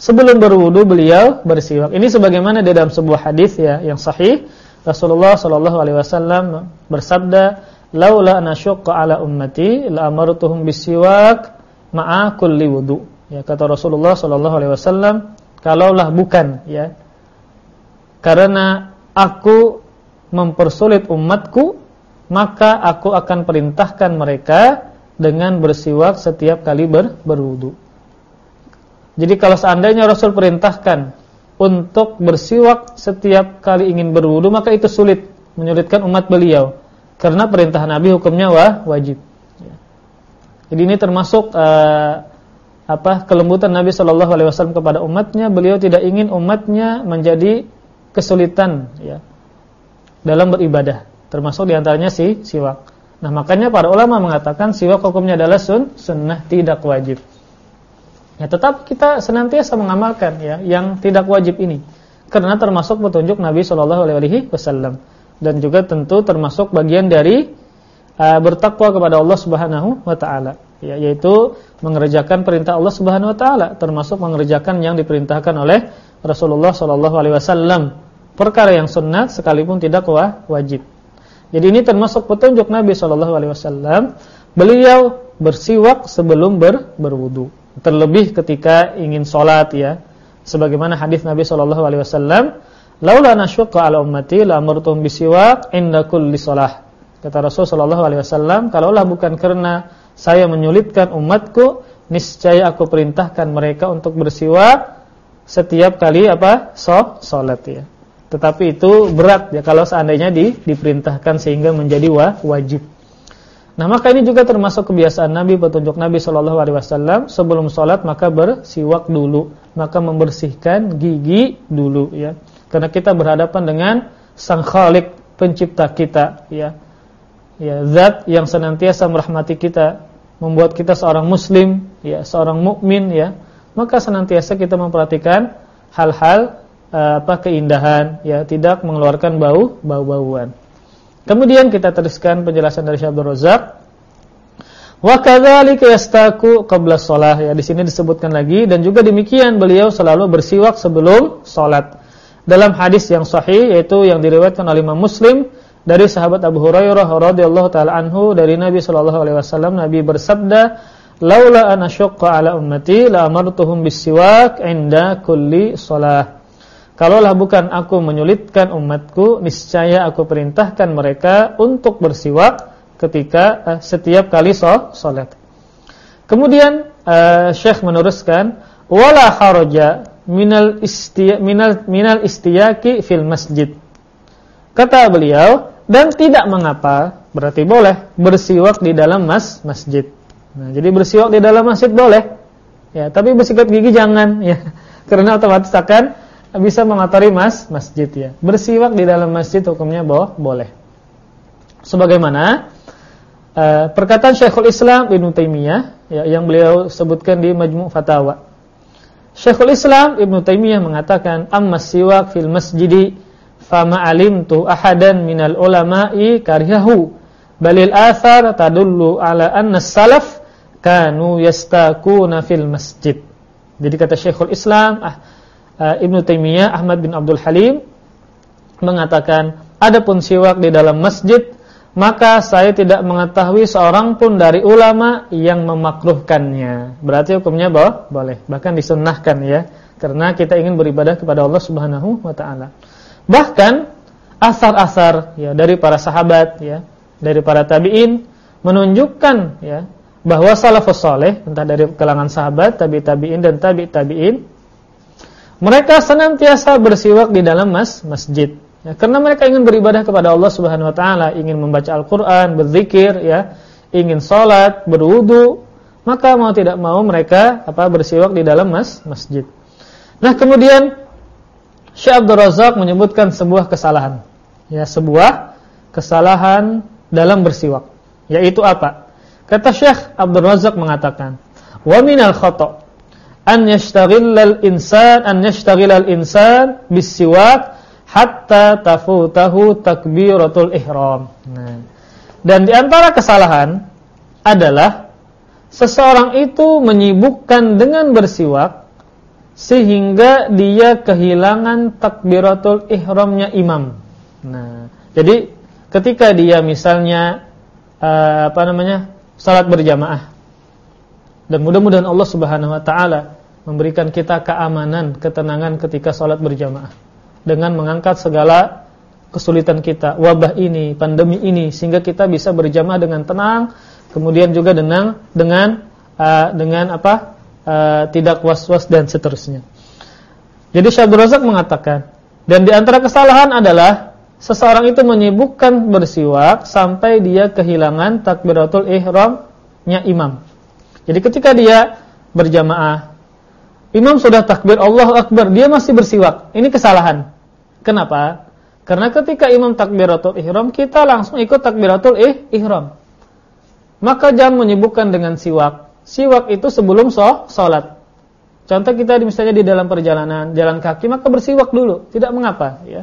Speaker 1: sebelum berwudu beliau bersiwak. Ini sebagaimana di dalam sebuah hadis ya yang sahih Rasulullah Shallallahu alaihi wasallam bersabda, "Laula an ala ummati la amartuhum bisiwak ma'a kulli wudu." Ya kata Rasulullah Shallallahu alaihi wasallam, kalaulah bukan ya. Karena aku mempersulit umatku maka aku akan perintahkan mereka dengan bersiwak setiap kali ber, berwudu. Jadi kalau seandainya Rasul perintahkan untuk bersiwak setiap kali ingin berwudu maka itu sulit menyulitkan umat beliau. Karena perintah Nabi hukumnya wah, wajib. Jadi ini termasuk uh, apa kelembutan Nabi Shallallahu Alaihi Wasallam kepada umatnya, beliau tidak ingin umatnya menjadi kesulitan ya dalam beribadah, termasuk di antaranya si siwak. Nah makanya para ulama mengatakan siwak hukumnya adalah sun, sunnah tidak wajib. Ya tetap kita senantiasa mengamalkan ya yang tidak wajib ini, karena termasuk petunjuk Nabi Shallallahu Alaihi Wasallam dan juga tentu termasuk bagian dari uh, bertakwa kepada Allah Subhanahu Wa Taala ya, yaitu mengerjakan perintah Allah Subhanahu wa taala termasuk mengerjakan yang diperintahkan oleh Rasulullah sallallahu alaihi wasallam perkara yang sunnah sekalipun tidak wajib. Jadi ini termasuk petunjuk Nabi sallallahu alaihi wasallam beliau bersiwak sebelum ber, berwudu. terlebih ketika ingin sholat ya. Sebagaimana hadis Nabi Shallallahu alaihi wasallam, "Laula nasyqa 'ala ummati la amartuhum bisiwak inda kulli shalah." Kata Rasul Shallallahu alaihi wasallam, "Kalaulah bukan karena saya menyulitkan umatku, niscaya aku perintahkan mereka untuk bersiwak setiap kali apa? Salat ya." Tetapi itu berat ya kalau seandainya di, diperintahkan sehingga menjadi wa, wajib. Nah, maka ini juga termasuk kebiasaan Nabi petunjuk Nabi Shallallahu alaihi wasallam sebelum sholat maka bersiwak dulu, maka membersihkan gigi dulu ya. Karena kita berhadapan dengan Sang Khalik pencipta kita ya. Ya, zat yang senantiasa merahmati kita, membuat kita seorang muslim ya, seorang mukmin ya. Maka senantiasa kita memperhatikan hal-hal uh, apa keindahan ya, tidak mengeluarkan bau bau-bauan. Kemudian kita teruskan penjelasan dari Syekh Abdul Razak. Wa kadzalika yastaku qabla shalah ya di sini disebutkan lagi dan juga demikian beliau selalu bersiwak sebelum salat. Dalam hadis yang sahih yaitu yang diriwayatkan oleh Imam Muslim dari sahabat Abu Hurairah radhiyallahu taala anhu dari Nabi sallallahu alaihi wasallam Nabi bersabda laula an ala ummati la amartuhum bisiwak inda kulli shalah Kalaulah bukan aku menyulitkan umatku, niscaya aku perintahkan mereka untuk bersiwak ketika uh, setiap kali salat. Kemudian uh, Syekh meneruskan, wala haraja minal istiya minal minal fil masjid. Kata beliau, dan tidak mengapa, berarti boleh bersiwak di dalam mas masjid. Nah, jadi bersiwak di dalam masjid boleh. Ya, tapi bersikat gigi jangan ya. Karena otomatis akan bisa mengotori mas masjid ya. Bersiwak di dalam masjid hukumnya boh, boleh. Sebagaimana uh, perkataan Syekhul Islam Ibnu Taimiyah ya, yang beliau sebutkan di Majmu' Fatawa. Syekhul Islam Ibnu Taimiyah mengatakan amma siwak fil masjidi fama alimtu ahadan minal ulama'i karihahu balil athar tadullu ala anna salaf kanu yastakuna fil masjid. Jadi kata Syekhul Islam ah uh, Ibnu Taimiyah Ahmad bin Abdul Halim mengatakan adapun siwak di dalam masjid maka saya tidak mengetahui seorang pun dari ulama yang memakruhkannya. Berarti hukumnya boh, boleh, bahkan disunnahkan ya, karena kita ingin beribadah kepada Allah Subhanahu wa taala. Bahkan asar-asar ya dari para sahabat ya, dari para tabi'in menunjukkan ya bahwa salafus saleh entah dari kalangan sahabat, tabi tabi'in dan tabi tabi'in mereka senantiasa bersiwak di dalam mas masjid. Ya, karena mereka ingin beribadah kepada Allah Subhanahu wa taala, ingin membaca Al-Qur'an, berzikir ya, ingin salat, berwudu, maka mau tidak mau mereka apa bersiwak di dalam mas masjid. Nah, kemudian Syekh Abdul Razak menyebutkan sebuah kesalahan. Ya, sebuah kesalahan dalam bersiwak. Yaitu apa? Kata Syekh Abdul Razak mengatakan, "Wa minal khata' an yashtaghilal insan an yashtaghilal insan bisiwak hatta tafutahu takbiratul ihram. Nah. Dan di antara kesalahan adalah seseorang itu menyibukkan dengan bersiwak sehingga dia kehilangan takbiratul ihramnya imam. Nah, jadi ketika dia misalnya uh, apa namanya? salat berjamaah dan mudah-mudahan Allah Subhanahu wa taala memberikan kita keamanan, ketenangan ketika sholat berjamaah dengan mengangkat segala kesulitan kita, wabah ini, pandemi ini sehingga kita bisa berjamaah dengan tenang, kemudian juga dengan dengan uh, dengan apa? Uh, tidak was-was dan seterusnya. Jadi Syekh Razak mengatakan, dan di antara kesalahan adalah seseorang itu menyibukkan bersiwak sampai dia kehilangan takbiratul ihramnya imam. Jadi ketika dia berjamaah Imam sudah takbir Allahu Akbar, dia masih bersiwak. Ini kesalahan. Kenapa? Karena ketika imam takbiratul ihram, kita langsung ikut takbiratul ih, ihram. Maka jangan menyibukkan dengan siwak. Siwak itu sebelum sholat. Contoh kita misalnya di dalam perjalanan, jalan kaki, maka bersiwak dulu. Tidak mengapa. ya.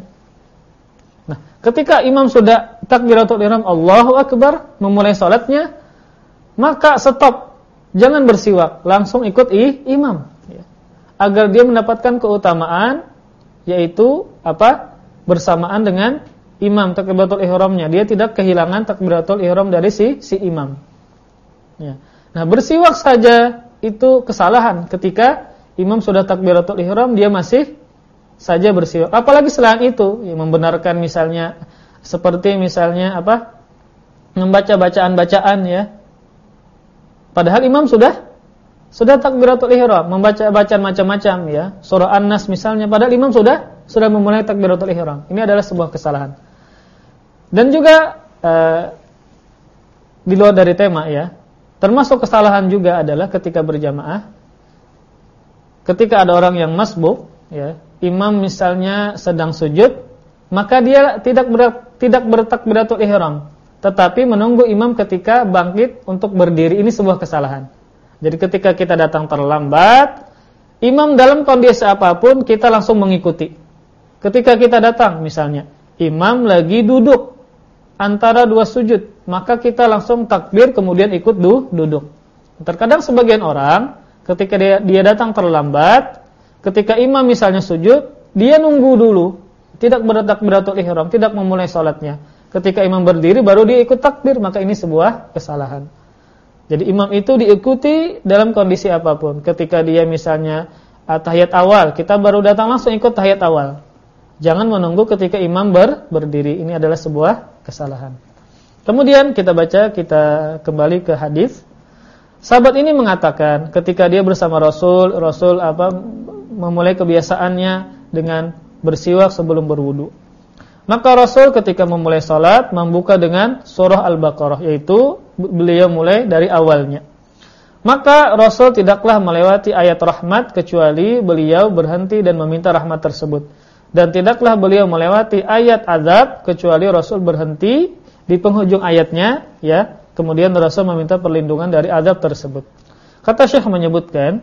Speaker 1: Nah, ketika imam sudah takbiratul ihram, Allahu Akbar, memulai sholatnya, maka stop. Jangan bersiwak, langsung ikut ih, imam agar dia mendapatkan keutamaan yaitu apa? bersamaan dengan imam takbiratul ihramnya. Dia tidak kehilangan takbiratul ihram dari si si imam. Ya. Nah, bersiwak saja itu kesalahan ketika imam sudah takbiratul ihram dia masih saja bersiwak. Apalagi selain itu, yang membenarkan misalnya seperti misalnya apa? membaca bacaan-bacaan ya. Padahal imam sudah sudah takbiratul ihram, membaca bacaan macam-macam ya. Surah An-Nas misalnya, padahal imam sudah sudah memulai takbiratul ihram. Ini adalah sebuah kesalahan. Dan juga uh, di luar dari tema ya. Termasuk kesalahan juga adalah ketika berjamaah ketika ada orang yang masbuk ya, imam misalnya sedang sujud, maka dia tidak ber, tidak bertakbiratul ihram, tetapi menunggu imam ketika bangkit untuk berdiri. Ini sebuah kesalahan. Jadi ketika kita datang terlambat, imam dalam kondisi apa pun kita langsung mengikuti. Ketika kita datang misalnya, imam lagi duduk antara dua sujud, maka kita langsung takbir kemudian ikut du, duduk. Terkadang sebagian orang ketika dia, dia datang terlambat, ketika imam misalnya sujud, dia nunggu dulu, tidak bertakbiratul ihram, tidak memulai salatnya. Ketika imam berdiri baru dia ikut takbir, maka ini sebuah kesalahan. Jadi imam itu diikuti dalam kondisi apa pun. Ketika dia misalnya uh, tahiyat awal, kita baru datang langsung ikut tahiyat awal. Jangan menunggu ketika imam ber, berdiri. Ini adalah sebuah kesalahan. Kemudian kita baca, kita kembali ke hadis. Sahabat ini mengatakan ketika dia bersama Rasul, Rasul apa memulai kebiasaannya dengan bersiwak sebelum berwudu. Maka Rasul ketika memulai salat membuka dengan surah Al-Baqarah yaitu beliau mulai dari awalnya. Maka Rasul tidaklah melewati ayat rahmat kecuali beliau berhenti dan meminta rahmat tersebut. Dan tidaklah beliau melewati ayat azab kecuali Rasul berhenti di penghujung ayatnya ya. Kemudian Rasul meminta perlindungan dari azab tersebut. Kata Syekh menyebutkan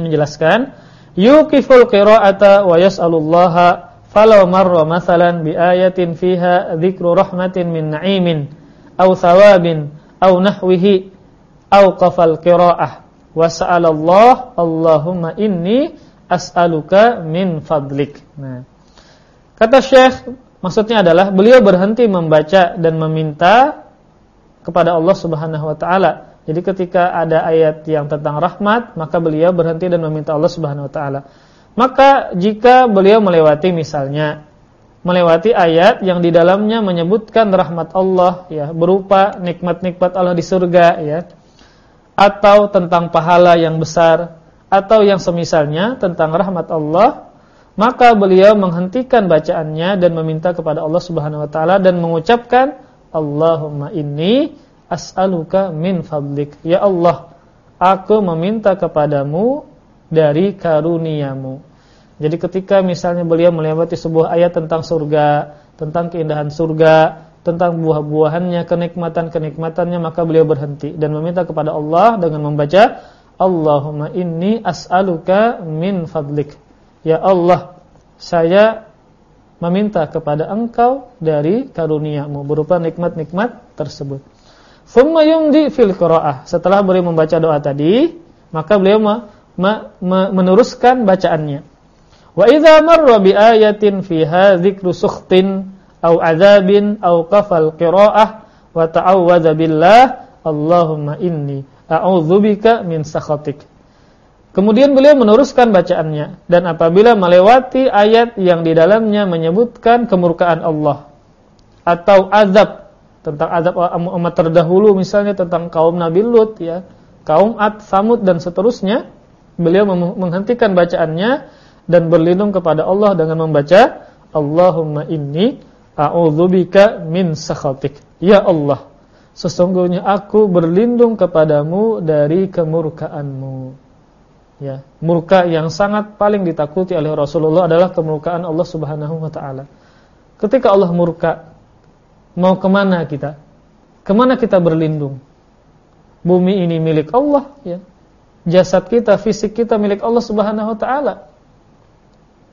Speaker 1: menjelaskan yuqiful qira'ata wa yas'alullaha falau marra mathalan bi ayatin fiha dzikru rahmatin min na'imin aw thawabin aw nahwihi aw qafal qira'ah wa sa'ala Allah Allahumma inni as'aluka min fadlik. Nah. Kata Syekh maksudnya adalah beliau berhenti membaca dan meminta kepada Allah Subhanahu wa taala. Jadi ketika ada ayat yang tentang rahmat, maka beliau berhenti dan meminta Allah Subhanahu wa taala. Maka jika beliau melewati misalnya melewati ayat yang di dalamnya menyebutkan rahmat Allah ya berupa nikmat-nikmat Allah di surga ya atau tentang pahala yang besar atau yang semisalnya tentang rahmat Allah maka beliau menghentikan bacaannya dan meminta kepada Allah Subhanahu wa taala dan mengucapkan Allahumma inni as'aluka min fadlik ya Allah aku meminta kepadamu dari karuniamu. Jadi ketika misalnya beliau melewati sebuah ayat tentang surga, tentang keindahan surga, tentang buah-buahannya, kenikmatan-kenikmatannya, maka beliau berhenti dan meminta kepada Allah dengan membaca Allahumma inni as'aluka min fadlik. Ya Allah, saya meminta kepada engkau dari karuniamu berupa nikmat-nikmat tersebut. Thumma yumdi fil qira'ah. Setelah beliau membaca doa tadi, maka beliau ma, ma, meneruskan bacaannya. Wa idza marra bi ayatin fiha dzikru sukhtin aw adzabin aw qafal qiraah wa ta'awwadza billah Allahumma inni a'udzubika min sakhatik. Kemudian beliau meneruskan bacaannya dan apabila melewati ayat yang di dalamnya menyebutkan kemurkaan Allah atau azab tentang azab umat terdahulu misalnya tentang kaum Nabi Lut ya, kaum Ad, Samud dan seterusnya, beliau menghentikan bacaannya dan berlindung kepada Allah dengan membaca Allahumma inni a'udzubika min sakhatik. Ya Allah, sesungguhnya aku berlindung kepadamu dari kemurkaanmu. Ya, murka yang sangat paling ditakuti oleh Rasulullah adalah kemurkaan Allah Subhanahu wa taala. Ketika Allah murka, mau ke mana kita? Ke mana kita berlindung? Bumi ini milik Allah, ya jasad kita, fisik kita milik Allah Subhanahu wa taala.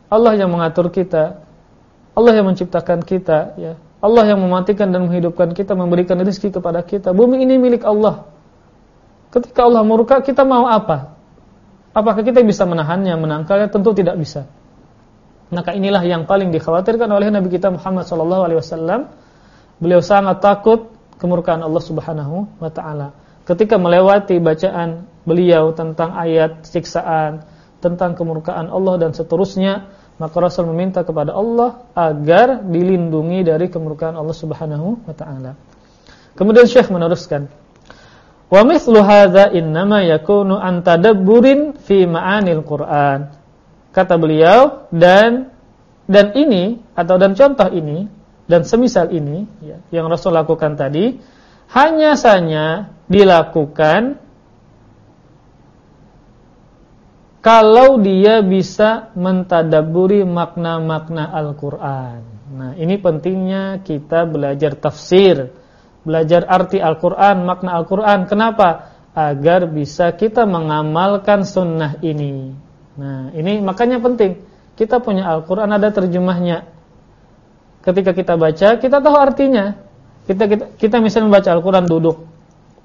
Speaker 1: Allah yang mengatur kita. Allah yang menciptakan kita, ya. Allah yang mematikan dan menghidupkan kita, memberikan rezeki kepada kita. Bumi ini milik Allah. Ketika Allah murka, kita mau apa? Apakah kita bisa menahannya, menangkalnya? Tentu tidak bisa. Maka inilah yang paling dikhawatirkan oleh Nabi kita Muhammad SAW. Beliau sangat takut kemurkaan Allah Subhanahu wa taala. Ketika melewati bacaan beliau tentang ayat siksaan, tentang kemurkaan Allah dan seterusnya, maka Rasul meminta kepada Allah agar dilindungi dari kemurkaan Allah Subhanahu wa taala. Kemudian Syekh meneruskan, "Wa mithlu hadza innama yakunu an tadabburin fi ma'anil Qur'an." Kata beliau dan dan ini atau dan contoh ini dan semisal ini ya, yang Rasul lakukan tadi hanya saja dilakukan kalau dia bisa mentadaburi makna-makna Al-Quran. Nah, ini pentingnya kita belajar tafsir, belajar arti Al-Quran, makna Al-Quran. Kenapa? Agar bisa kita mengamalkan sunnah ini. Nah, ini makanya penting. Kita punya Al-Quran, ada terjemahnya. Ketika kita baca, kita tahu artinya. Kita kita, kita misalnya membaca Al-Qur'an duduk.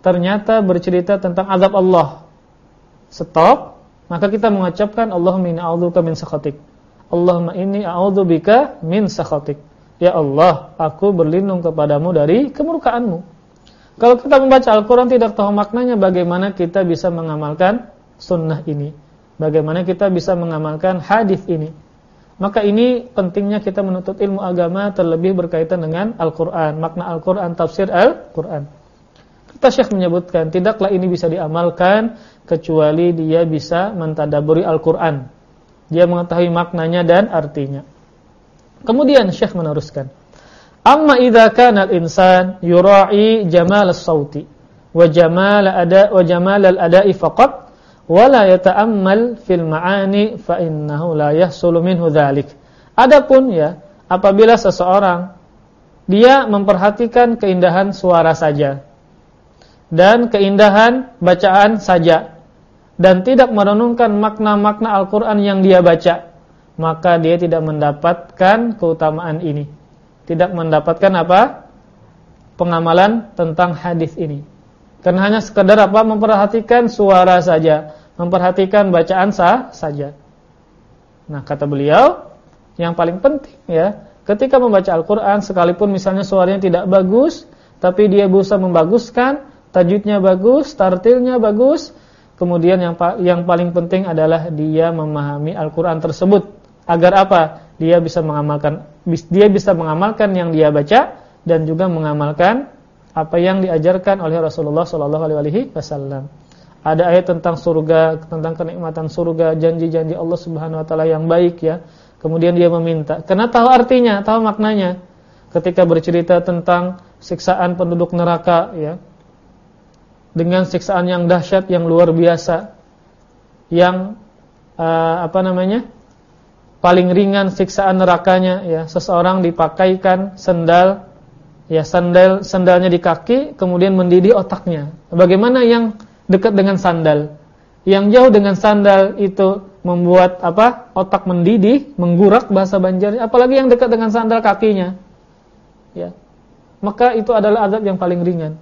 Speaker 1: Ternyata bercerita tentang azab Allah. Stop, maka kita mengucapkan Allahumma inni a'udzubika min sakhatik. Allahumma inni a'udzubika min sakhatik. Ya Allah, aku berlindung kepadamu dari kemurkaanmu. Kalau kita membaca Al-Quran tidak tahu maknanya, bagaimana kita bisa mengamalkan sunnah ini? Bagaimana kita bisa mengamalkan hadis ini? Maka ini pentingnya kita menuntut ilmu agama terlebih berkaitan dengan Al-Quran, makna Al-Quran, tafsir Al-Quran. Kita Syekh menyebutkan, tidaklah ini bisa diamalkan kecuali dia bisa mentadaburi Al-Quran. Dia mengetahui maknanya dan artinya. Kemudian Syekh meneruskan, Amma idza kana al-insan yura'i jamal as-sauti wa jamal ada wa jamal al-ada'i faqat wala yata'ammal fil ma'ani fa innahu la yahsulu minhu dzalik. Adapun ya, apabila seseorang dia memperhatikan keindahan suara saja dan keindahan bacaan saja dan tidak merenungkan makna-makna Al-Qur'an yang dia baca, maka dia tidak mendapatkan keutamaan ini. Tidak mendapatkan apa? Pengamalan tentang hadis ini. Karena hanya sekedar apa memperhatikan suara saja, memperhatikan bacaan sah saja. Nah, kata beliau, yang paling penting ya, ketika membaca Al-Qur'an sekalipun misalnya suaranya tidak bagus, tapi dia berusaha membaguskan, tajwidnya bagus, tartilnya bagus, kemudian yang yang paling penting adalah dia memahami Al-Qur'an tersebut agar apa? Dia bisa mengamalkan dia bisa mengamalkan yang dia baca dan juga mengamalkan apa yang diajarkan oleh Rasulullah wasallam. Ada ayat tentang surga, tentang kenikmatan surga, janji-janji Allah Subhanahu wa taala yang baik ya. Kemudian dia meminta, karena tahu artinya, tahu maknanya. Ketika bercerita tentang siksaan penduduk neraka ya. Dengan siksaan yang dahsyat yang luar biasa. Yang uh, apa namanya? paling ringan siksaan nerakanya ya, seseorang dipakaikan sendal ya sandal sandalnya di kaki kemudian mendidih otaknya. Bagaimana yang dekat dengan sandal? Yang jauh dengan sandal itu membuat apa? otak mendidih, menggurak bahasa Banjar, apalagi yang dekat dengan sandal kakinya. Ya. Maka itu adalah azab yang paling ringan.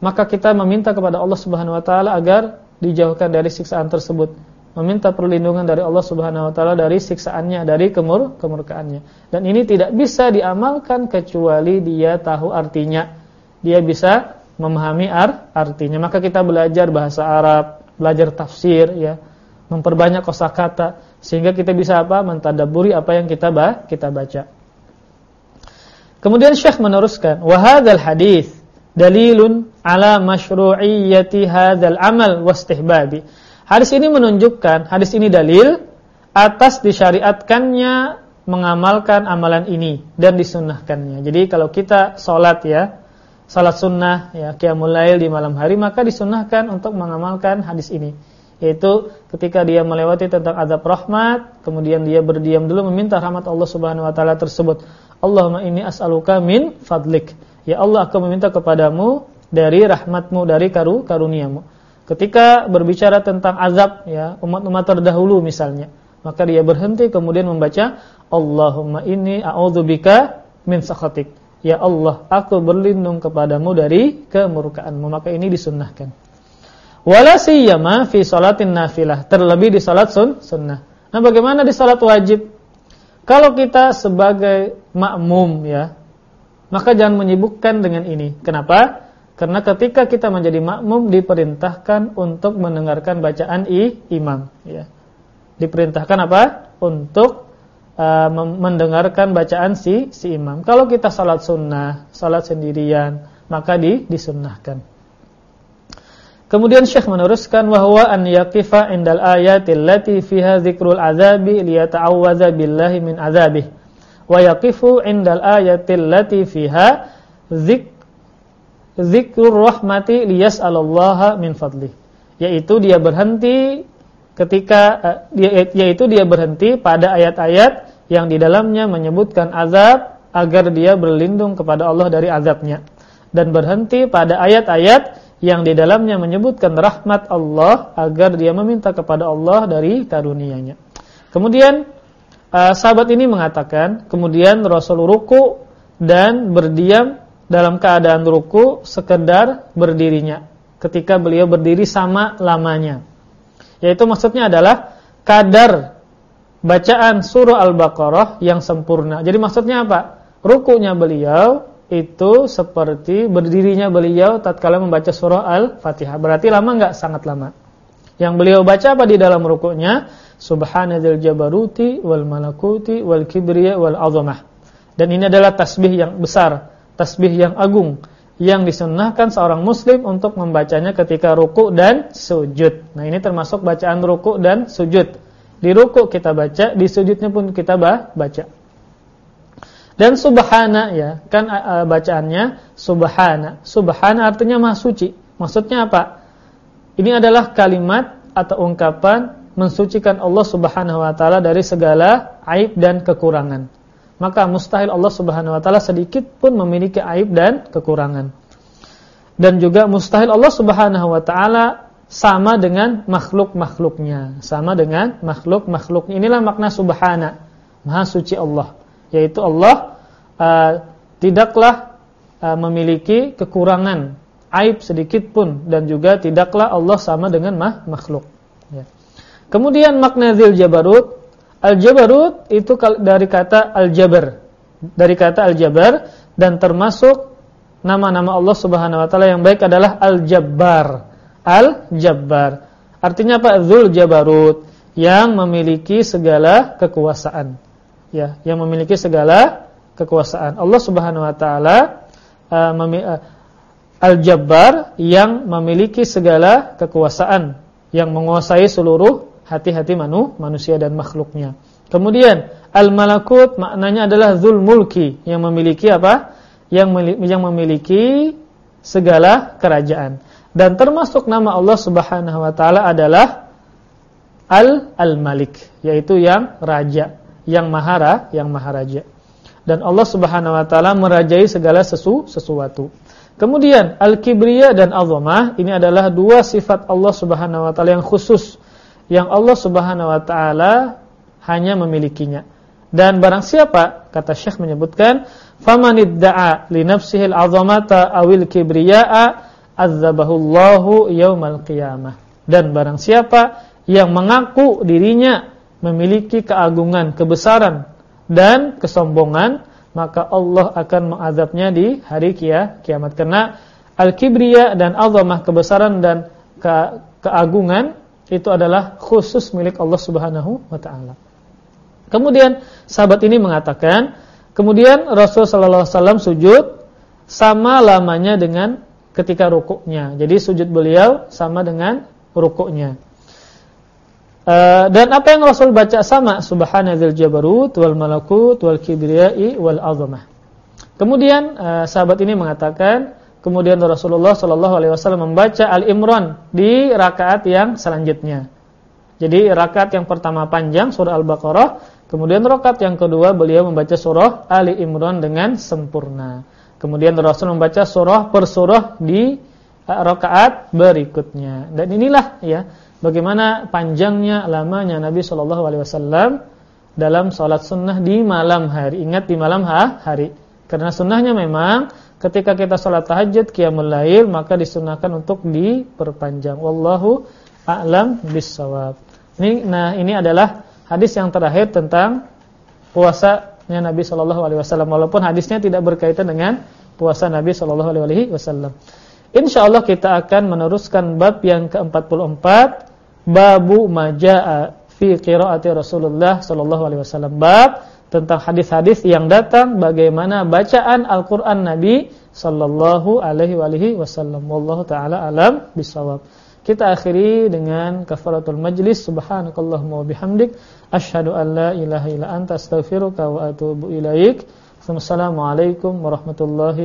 Speaker 1: Maka kita meminta kepada Allah Subhanahu wa taala agar dijauhkan dari siksaan tersebut meminta perlindungan dari Allah Subhanahu wa taala dari siksaannya, dari kemur kemurkaannya. Dan ini tidak bisa diamalkan kecuali dia tahu artinya. Dia bisa memahami ar artinya. Maka kita belajar bahasa Arab, belajar tafsir ya, memperbanyak kosakata sehingga kita bisa apa? mentadabburi apa yang kita bah kita baca. Kemudian Syekh meneruskan, "Wa hadzal hadis dalilun ala masyru'iyyati hadzal amal wastihbabi." Hadis ini menunjukkan, hadis ini dalil atas disyariatkannya mengamalkan amalan ini dan disunnahkannya. Jadi kalau kita sholat ya, sholat sunnah ya, qiyamul lail di malam hari maka disunnahkan untuk mengamalkan hadis ini. Yaitu ketika dia melewati tentang azab rahmat, kemudian dia berdiam dulu meminta rahmat Allah Subhanahu wa taala tersebut. Allahumma inni as'aluka min fadlik. Ya Allah aku meminta kepadamu dari rahmatmu, dari karu karuniamu. Ketika berbicara tentang azab ya, umat-umat terdahulu misalnya, maka dia berhenti kemudian membaca Allahumma inni a'udzubika min sakhatik. Ya Allah, aku berlindung kepadamu dari kemurkaanmu. Maka ini disunnahkan. Wala siyama fi salatin nafilah, terlebih di salat sun, sunnah. Nah, bagaimana di salat wajib? Kalau kita sebagai makmum ya, maka jangan menyibukkan dengan ini. Kenapa? Karena ketika kita menjadi makmum diperintahkan untuk mendengarkan bacaan i, imam. Ya. Diperintahkan apa? Untuk uh, mendengarkan bacaan si si imam. Kalau kita salat sunnah, salat sendirian, maka di, disunnahkan. Kemudian Syekh meneruskan bahwa an yaqifa indal ayatil lati fiha dzikrul azabi liyata'awwadza billahi min azabih wa yaqifu indal ayatil lati fiha dzik zikrur rahmati liyas'alallaha min fadlih yaitu dia berhenti ketika uh, yaitu dia berhenti pada ayat-ayat yang di dalamnya menyebutkan azab agar dia berlindung kepada Allah dari azabnya dan berhenti pada ayat-ayat yang di dalamnya menyebutkan rahmat Allah agar dia meminta kepada Allah dari karunia-Nya. Kemudian uh, sahabat ini mengatakan, kemudian Rasul ruku dan berdiam dalam keadaan ruku sekedar berdirinya ketika beliau berdiri sama lamanya. Yaitu maksudnya adalah kadar bacaan surah Al-Baqarah yang sempurna. Jadi maksudnya apa? Rukunya beliau itu seperti berdirinya beliau tatkala membaca surah Al-Fatihah. Berarti lama enggak? Sangat lama. Yang beliau baca apa di dalam rukuknya? Subhanadzil jabaruti wal malakuti wal kibriya wal azamah. Dan ini adalah tasbih yang besar tasbih yang agung yang disunnahkan seorang muslim untuk membacanya ketika ruku dan sujud. Nah, ini termasuk bacaan ruku dan sujud. Di ruku kita baca, di sujudnya pun kita baca. Dan subhana ya, kan uh, bacaannya subhana. Subhana artinya maha suci. Maksudnya apa? Ini adalah kalimat atau ungkapan mensucikan Allah Subhanahu wa taala dari segala aib dan kekurangan maka mustahil Allah Subhanahu wa taala sedikit pun memiliki aib dan kekurangan. Dan juga mustahil Allah Subhanahu wa taala sama dengan makhluk-makhluknya, sama dengan makhluk-makhluknya. Inilah makna subhana, maha suci Allah, yaitu Allah uh, tidaklah uh, memiliki kekurangan, aib sedikit pun dan juga tidaklah Allah sama dengan makhluk. Ya. Kemudian makna zil jabarut Al-Jabarut itu dari kata Al-Jabar. Dari kata Al-Jabar dan termasuk nama-nama Allah Subhanahu wa taala yang baik adalah Al-Jabbar. Al-Jabbar. Artinya apa? Dzul Jabarut, yang memiliki segala kekuasaan. Ya, yang memiliki segala kekuasaan. Allah Subhanahu wa taala uh, uh, Al-Jabbar yang memiliki segala kekuasaan, yang menguasai seluruh hati-hati manu, manusia dan makhluknya. Kemudian al-malakut maknanya adalah zul mulki yang memiliki apa? Yang yang memiliki segala kerajaan. Dan termasuk nama Allah Subhanahu wa taala adalah Al Al-Malik, yaitu yang raja, yang mahara, yang maharaja. Dan Allah Subhanahu wa taala merajai segala sesu, sesuatu. Kemudian al-kibriya dan azamah ini adalah dua sifat Allah Subhanahu wa taala yang khusus yang Allah Subhanahu wa taala hanya memilikinya. Dan barang siapa kata Syekh menyebutkan famanidda'a li nafsihi al-'azamata awil kibriya'a azzabahullahu yaumal qiyamah. Dan barang siapa yang mengaku dirinya memiliki keagungan, kebesaran dan kesombongan, maka Allah akan mengazabnya di hari kia, kiamat. Karena al-kibriya dan azamah kebesaran dan ke, keagungan itu adalah khusus milik Allah Subhanahu wa taala. Kemudian sahabat ini mengatakan, kemudian Rasul sallallahu alaihi wasallam sujud sama lamanya dengan ketika rukuknya. Jadi sujud beliau sama dengan rukuknya. Uh, dan apa yang Rasul baca sama subhanadzal jabarut wal malakut wal kibriyai wal azamah. Kemudian uh, sahabat ini mengatakan Kemudian Rasulullah Shallallahu Alaihi Wasallam membaca Al Imran di rakaat yang selanjutnya. Jadi rakaat yang pertama panjang surah Al-Baqarah, kemudian rakaat yang kedua beliau membaca surah Ali Imran dengan sempurna. Kemudian Rasul membaca surah per surah di uh, rakaat berikutnya. Dan inilah ya bagaimana panjangnya lamanya Nabi Shallallahu Alaihi Wasallam dalam sholat sunnah di malam hari. Ingat di malam hari. Karena sunnahnya memang ketika kita sholat tahajud qiyamul lail maka disunahkan untuk diperpanjang. Wallahu a'lam bissawab. Ini nah ini adalah hadis yang terakhir tentang puasanya Nabi sallallahu alaihi wasallam. Walaupun hadisnya tidak berkaitan dengan puasa Nabi sallallahu alaihi wasallam. Insyaallah kita akan meneruskan bab yang ke-44 babu majaa fi qiraati Rasulullah sallallahu alaihi wasallam. Bab tentang hadis-hadis yang datang bagaimana bacaan Al-Qur'an Nabi sallallahu alaihi wasallam. Wallahu taala alam bisawab. Kita akhiri dengan kafaratul majlis. Subhanakallahumma wa bihamdik. Asyhadu an la ilaha illa anta astaghfiruka wa atubu ilaik. Assalamualaikum warahmatullahi